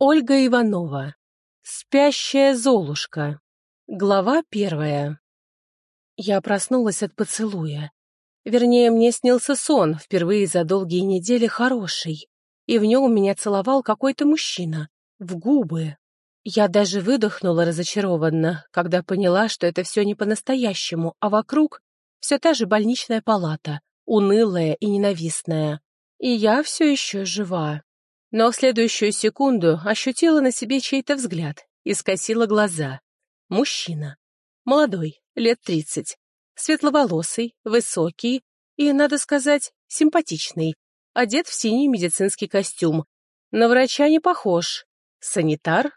Ольга Иванова. Спящая Золушка. Глава первая. Я проснулась от поцелуя. Вернее, мне снился сон, впервые за долгие недели хороший, и в нем меня целовал какой-то мужчина. В губы. Я даже выдохнула разочарованно, когда поняла, что это все не по-настоящему, а вокруг все та же больничная палата, унылая и ненавистная. И я все еще жива. Но в следующую секунду ощутила на себе чей-то взгляд и скосила глаза. Мужчина. Молодой, лет тридцать. Светловолосый, высокий и, надо сказать, симпатичный. Одет в синий медицинский костюм. На врача не похож. Санитар?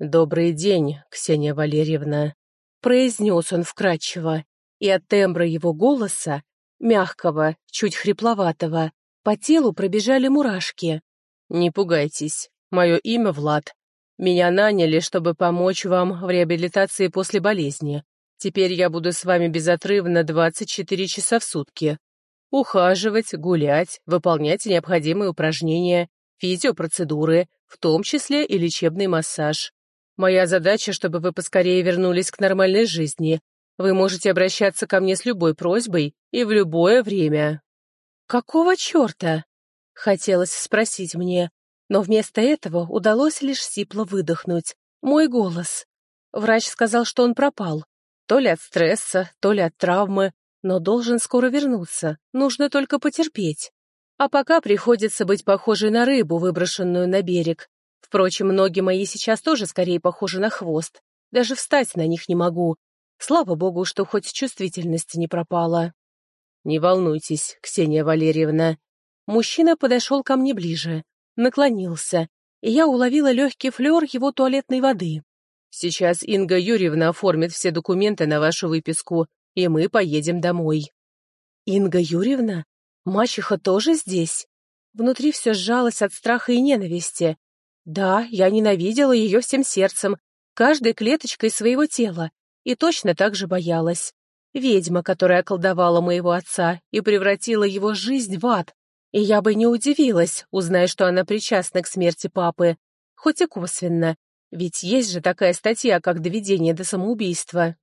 «Добрый день, Ксения Валерьевна», — произнес он вкратчиво, и от тембра его голоса, мягкого, чуть хрипловатого, по телу пробежали мурашки. «Не пугайтесь, мое имя Влад. Меня наняли, чтобы помочь вам в реабилитации после болезни. Теперь я буду с вами безотрывно 24 часа в сутки. Ухаживать, гулять, выполнять необходимые упражнения, физиопроцедуры, в том числе и лечебный массаж. Моя задача, чтобы вы поскорее вернулись к нормальной жизни. Вы можете обращаться ко мне с любой просьбой и в любое время». «Какого черта?» Хотелось спросить мне, но вместо этого удалось лишь сипло выдохнуть. Мой голос. Врач сказал, что он пропал. То ли от стресса, то ли от травмы, но должен скоро вернуться, нужно только потерпеть. А пока приходится быть похожей на рыбу, выброшенную на берег. Впрочем, ноги мои сейчас тоже скорее похожи на хвост. Даже встать на них не могу. Слава богу, что хоть чувствительность не пропала. «Не волнуйтесь, Ксения Валерьевна», Мужчина подошел ко мне ближе, наклонился, и я уловила легкий флер его туалетной воды. «Сейчас Инга Юрьевна оформит все документы на вашу выписку, и мы поедем домой». «Инга Юрьевна? Мачеха тоже здесь?» Внутри все сжалось от страха и ненависти. Да, я ненавидела ее всем сердцем, каждой клеточкой своего тела, и точно так же боялась. Ведьма, которая околдовала моего отца и превратила его жизнь в ад, и я бы не удивилась, узная, что она причастна к смерти папы, хоть и косвенно, ведь есть же такая статья, как доведение до самоубийства.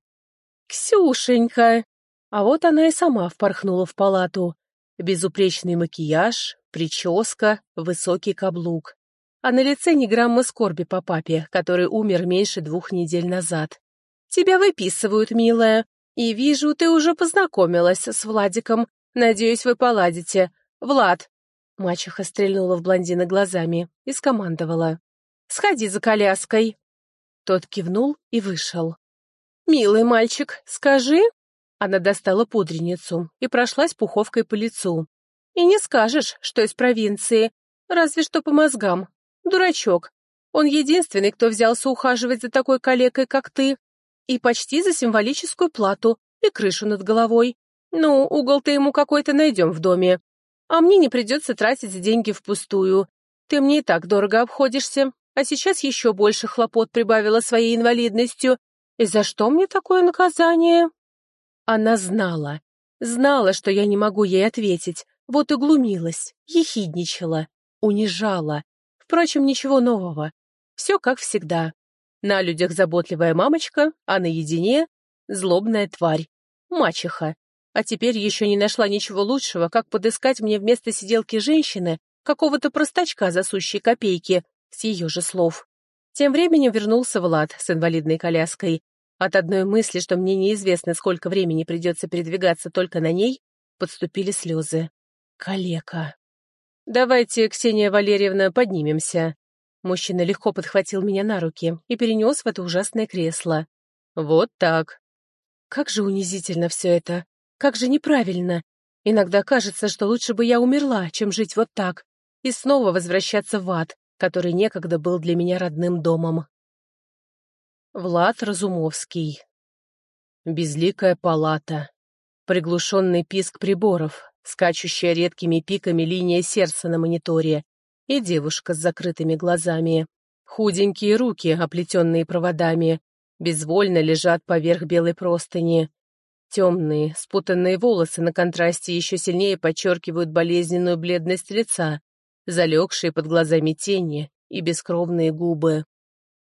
«Ксюшенька!» А вот она и сама впорхнула в палату. Безупречный макияж, прическа, высокий каблук. А на лице ни грамма скорби по папе, который умер меньше двух недель назад. «Тебя выписывают, милая. И вижу, ты уже познакомилась с Владиком. Надеюсь, вы поладите. «Влад!» Мачеха стрельнула в блондина глазами и скомандовала. «Сходи за коляской!» Тот кивнул и вышел. «Милый мальчик, скажи...» Она достала пудреницу и прошлась пуховкой по лицу. «И не скажешь, что из провинции, разве что по мозгам. Дурачок. Он единственный, кто взялся ухаживать за такой калекой, как ты. И почти за символическую плату и крышу над головой. Ну, угол-то ему какой-то найдем в доме а мне не придется тратить деньги впустую. Ты мне и так дорого обходишься, а сейчас еще больше хлопот прибавила своей инвалидностью. И за что мне такое наказание?» Она знала, знала, что я не могу ей ответить, вот и глумилась, ехидничала, унижала. Впрочем, ничего нового. Все как всегда. На людях заботливая мамочка, а наедине — злобная тварь, мачеха, а теперь еще не нашла ничего лучшего, как подыскать мне вместо сиделки женщины какого-то простачка за сущие копейки, с ее же слов. Тем временем вернулся Влад с инвалидной коляской. От одной мысли, что мне неизвестно, сколько времени придется передвигаться только на ней, подступили слезы. Калека. «Давайте, Ксения Валерьевна, поднимемся». Мужчина легко подхватил меня на руки и перенес в это ужасное кресло. «Вот так». Как же унизительно все это. Как же неправильно. Иногда кажется, что лучше бы я умерла, чем жить вот так, и снова возвращаться в ад, который некогда был для меня родным домом. Влад Разумовский. Безликая палата. Приглушенный писк приборов, скачущая редкими пиками линия сердца на мониторе и девушка с закрытыми глазами. Худенькие руки, оплетенные проводами, безвольно лежат поверх белой простыни. Темные, спутанные волосы на контрасте еще сильнее подчеркивают болезненную бледность лица, залегшие под глазами тени, и бескровные губы.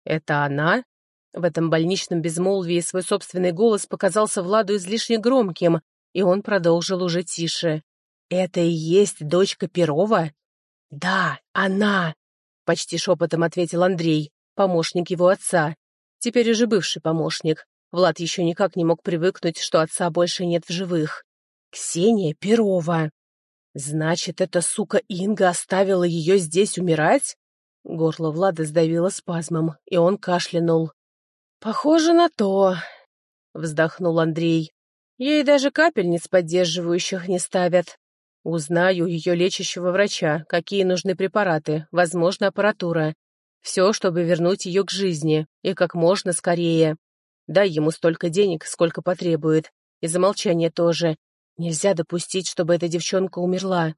«Это она?» В этом больничном безмолвии свой собственный голос показался Владу излишне громким, и он продолжил уже тише. «Это и есть дочка Перова?» «Да, она!» — почти шепотом ответил Андрей, помощник его отца. Теперь уже бывший помощник. Влад еще никак не мог привыкнуть, что отца больше нет в живых. «Ксения Перова!» «Значит, эта сука Инга оставила ее здесь умирать?» Горло Влада сдавило спазмом, и он кашлянул. «Похоже на то», — вздохнул Андрей. «Ей даже капельниц поддерживающих не ставят. Узнаю ее лечащего врача, какие нужны препараты, возможно, аппаратура. Все, чтобы вернуть ее к жизни, и как можно скорее. Дай ему столько денег, сколько потребует. И замолчание тоже. Нельзя допустить, чтобы эта девчонка умерла.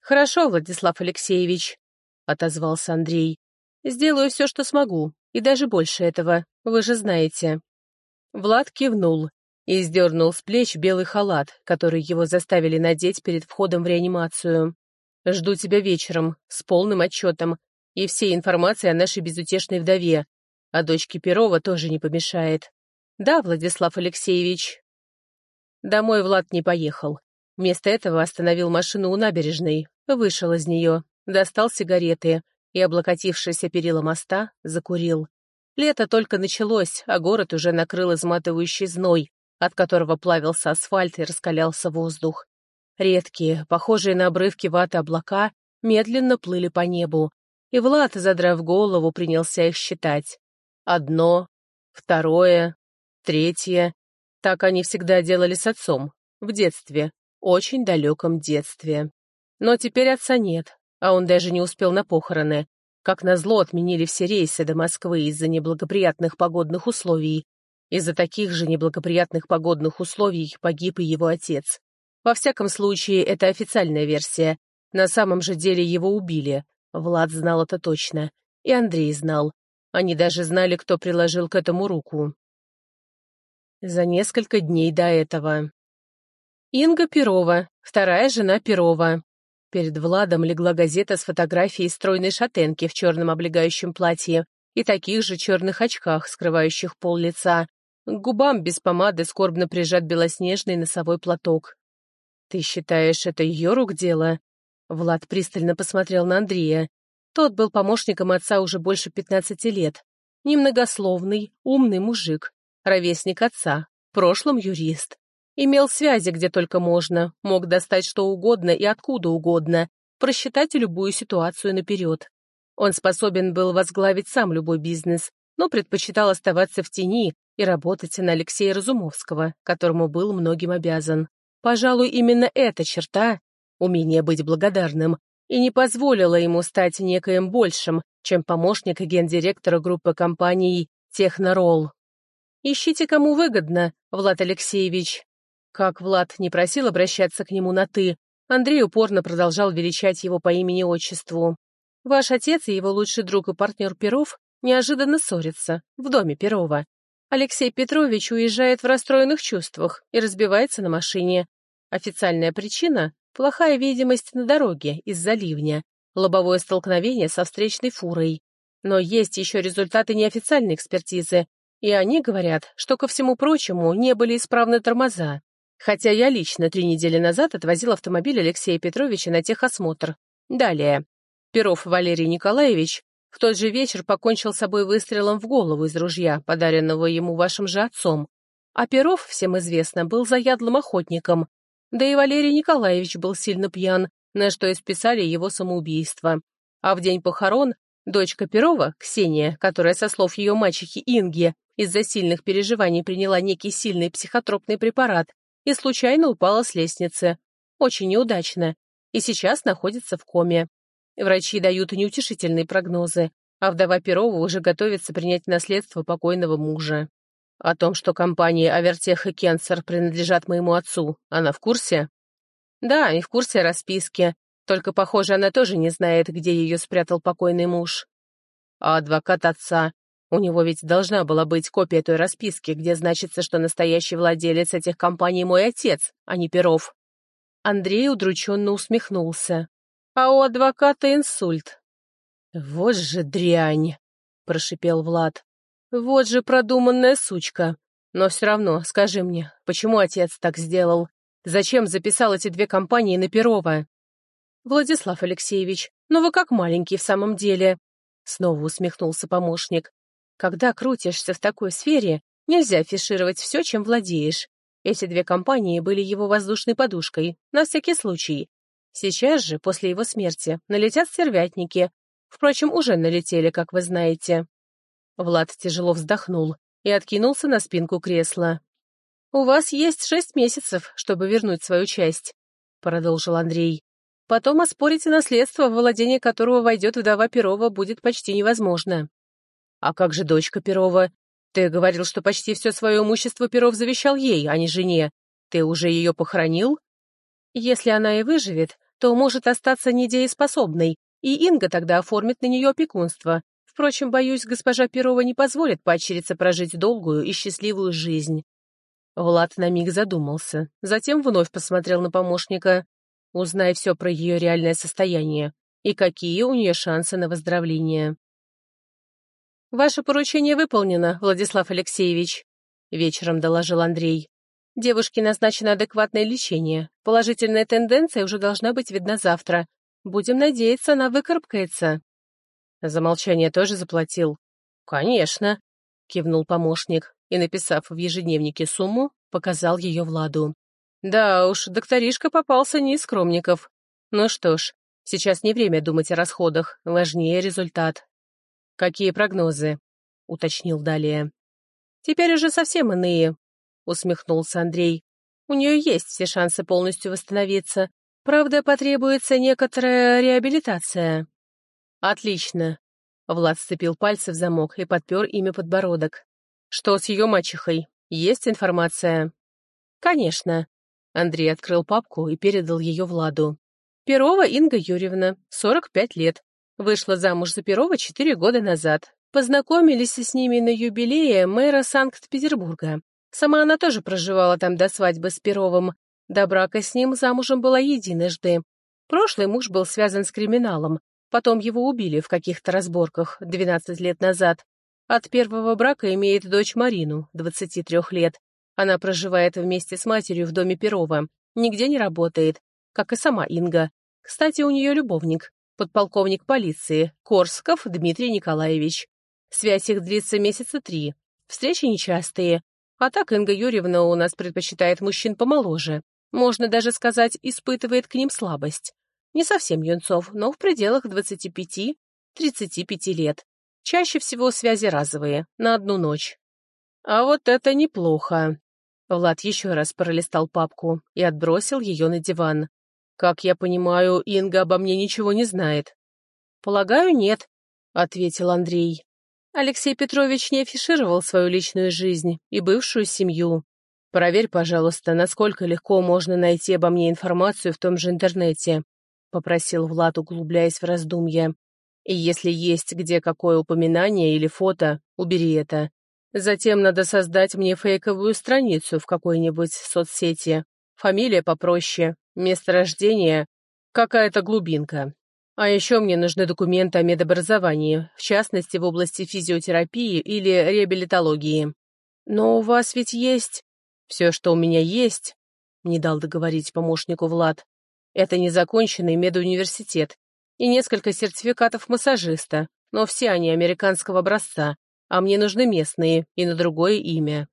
«Хорошо, Владислав Алексеевич», — отозвался Андрей. «Сделаю все, что смогу, и даже больше этого, вы же знаете». Влад кивнул и сдернул с плеч белый халат, который его заставили надеть перед входом в реанимацию. «Жду тебя вечером, с полным отчетом, и всей информацией о нашей безутешной вдове. А дочке Перова тоже не помешает. Да, Владислав Алексеевич?» Домой Влад не поехал. Вместо этого остановил машину у набережной, вышел из нее, достал сигареты и, облокотившись о перила моста, закурил. Лето только началось, а город уже накрыл изматывающий зной, от которого плавился асфальт и раскалялся воздух. Редкие, похожие на обрывки ваты облака, медленно плыли по небу, и Влад, задрав голову, принялся их считать. Одно, второе, третье. Так они всегда делали с отцом, в детстве, очень далеком детстве. Но теперь отца нет, а он даже не успел на похороны. Как назло отменили все рейсы до Москвы из-за неблагоприятных погодных условий. Из-за таких же неблагоприятных погодных условий погиб и его отец. Во всяком случае, это официальная версия. На самом же деле его убили. Влад знал это точно. И Андрей знал. Они даже знали, кто приложил к этому руку. За несколько дней до этого. Инга Перова, вторая жена Перова, Перед Владом легла газета с фотографией стройной шатенки в черном облегающем платье и таких же черных очках, скрывающих пол лица. К губам без помады скорбно прижат белоснежный носовой платок. «Ты считаешь, это ее рук дело?» Влад пристально посмотрел на Андрея. Тот был помощником отца уже больше пятнадцати лет. Немногословный, умный мужик, ровесник отца, в прошлом юрист. Имел связи где только можно, мог достать что угодно и откуда угодно, просчитать любую ситуацию наперед. Он способен был возглавить сам любой бизнес, но предпочитал оставаться в тени и работать на Алексея Разумовского, которому был многим обязан. Пожалуй, именно эта черта, умение быть благодарным, и не позволила ему стать некоим большим, чем помощник гендиректора группы компаний «Техноролл». «Ищите, кому выгодно, Влад Алексеевич», как Влад не просил обращаться к нему на «ты», Андрей упорно продолжал величать его по имени-отчеству. «Ваш отец и его лучший друг и партнер Перов неожиданно ссорятся в доме Перова. Алексей Петрович уезжает в расстроенных чувствах и разбивается на машине. Официальная причина — плохая видимость на дороге из-за ливня, лобовое столкновение со встречной фурой. Но есть еще результаты неофициальной экспертизы, и они говорят, что, ко всему прочему, не были исправны тормоза. Хотя я лично три недели назад отвозил автомобиль Алексея Петровича на техосмотр. Далее. Перов Валерий Николаевич в тот же вечер покончил с собой выстрелом в голову из ружья, подаренного ему вашим же отцом. А Перов, всем известно, был заядлым охотником. Да и Валерий Николаевич был сильно пьян, на что и списали его самоубийство. А в день похорон дочка Перова, Ксения, которая, со слов ее мачехи Инги, из-за сильных переживаний приняла некий сильный психотропный препарат, и случайно упала с лестницы. Очень неудачно. И сейчас находится в коме. Врачи дают неутешительные прогнозы, а вдова Перова уже готовится принять наследство покойного мужа. О том, что компании Авертех и Кенсер принадлежат моему отцу, она в курсе? Да, и в курсе расписки. Только, похоже, она тоже не знает, где ее спрятал покойный муж. А адвокат отца у него ведь должна была быть копия той расписки, где значится, что настоящий владелец этих компаний мой отец, а не Перов. Андрей удрученно усмехнулся. А у адвоката инсульт. «Вот же дрянь!» — прошипел Влад. «Вот же продуманная сучка! Но все равно, скажи мне, почему отец так сделал? Зачем записал эти две компании на Перова?» «Владислав Алексеевич, ну вы как маленький в самом деле!» Снова усмехнулся помощник. «Когда крутишься в такой сфере, нельзя афишировать все, чем владеешь. Эти две компании были его воздушной подушкой, на всякий случай. Сейчас же, после его смерти, налетят стервятники. Впрочем, уже налетели, как вы знаете. Влад тяжело вздохнул и откинулся на спинку кресла. «У вас есть шесть месяцев, чтобы вернуть свою часть», — продолжил Андрей. «Потом оспорить наследство, владение которого войдет вдова Перова, будет почти невозможно». «А как же дочка Перова? Ты говорил, что почти все свое имущество Перов завещал ей, а не жене. Ты уже ее похоронил?» «Если она и выживет, то может остаться недееспособной, и Инга тогда оформит на нее опекунство. Впрочем, боюсь, госпожа Перова не позволит поощриться прожить долгую и счастливую жизнь. Влад на миг задумался, затем вновь посмотрел на помощника. Узнай все про ее реальное состояние и какие у нее шансы на выздоровление. «Ваше поручение выполнено, Владислав Алексеевич», — вечером доложил Андрей. Девушке назначено адекватное лечение. Положительная тенденция уже должна быть видна завтра. Будем надеяться, она выкарабкается. За молчание тоже заплатил? Конечно, кивнул помощник и, написав в ежедневнике сумму, показал ее Владу. Да уж, докторишка попался не из скромников. Ну что ж, сейчас не время думать о расходах, важнее результат. Какие прогнозы? уточнил далее. Теперь уже совсем иные, усмехнулся Андрей. У нее есть все шансы полностью восстановиться. Правда, потребуется некоторая реабилитация. Отлично. Влад сцепил пальцы в замок и подпер ими подбородок. Что с ее мачехой? Есть информация? Конечно. Андрей открыл папку и передал ее Владу. Перова Инга Юрьевна, 45 лет. Вышла замуж за Перова 4 года назад. Познакомились с ними на юбилее мэра Санкт-Петербурга. Сама она тоже проживала там до свадьбы с Перовым. До брака с ним замужем была единожды. Прошлый муж был связан с криминалом. Потом его убили в каких-то разборках 12 лет назад. От первого брака имеет дочь Марину, 23 лет. Она проживает вместе с матерью в доме Перова. Нигде не работает, как и сама Инга. Кстати, у нее любовник, подполковник полиции, Корсков Дмитрий Николаевич. Связь их длится месяца три. Встречи нечастые, а так Инга Юрьевна у нас предпочитает мужчин помоложе. Можно даже сказать, испытывает к ним слабость. Не совсем юнцов, но в пределах 25-35 лет. Чаще всего связи разовые, на одну ночь. А вот это неплохо. Влад еще раз пролистал папку и отбросил ее на диван. Как я понимаю, Инга обо мне ничего не знает. Полагаю, нет, ответил Андрей. Алексей Петрович не афишировал свою личную жизнь и бывшую семью. Проверь, пожалуйста, насколько легко можно найти обо мне информацию в том же интернете, — попросил Влад, углубляясь в раздумья. И если есть где какое упоминание или фото, убери это. Затем надо создать мне фейковую страницу в какой-нибудь соцсети. Фамилия попроще, место рождения, какая-то глубинка. А еще мне нужны документы о медобразовании, в частности, в области физиотерапии или реабилитологии. Но у вас ведь есть... Все, что у меня есть, не дал договорить помощнику Влад, это незаконченный медуниверситет и несколько сертификатов массажиста, но все они американского образца, а мне нужны местные и на другое имя.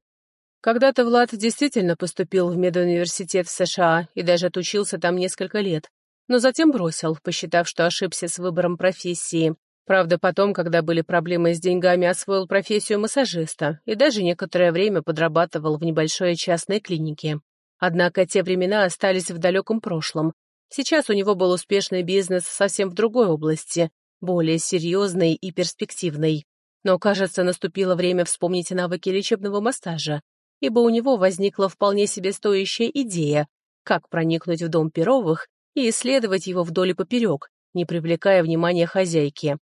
Когда-то Влад действительно поступил в медуниверситет в США и даже отучился там несколько лет, но затем бросил, посчитав, что ошибся с выбором профессии. Правда, потом, когда были проблемы с деньгами, освоил профессию массажиста и даже некоторое время подрабатывал в небольшой частной клинике. Однако те времена остались в далеком прошлом. Сейчас у него был успешный бизнес совсем в другой области, более серьезной и перспективной. Но, кажется, наступило время вспомнить навыки лечебного массажа, ибо у него возникла вполне себе стоящая идея, как проникнуть в дом Перовых и исследовать его вдоль и поперек, не привлекая внимания хозяйки.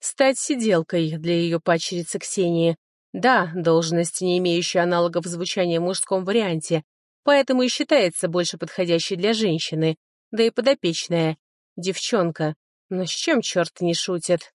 Стать сиделкой для ее падчерицы Ксении. Да, должность, не имеющая аналогов звучания в мужском варианте, поэтому и считается больше подходящей для женщины, да и подопечная. Девчонка. Но с чем черт не шутит?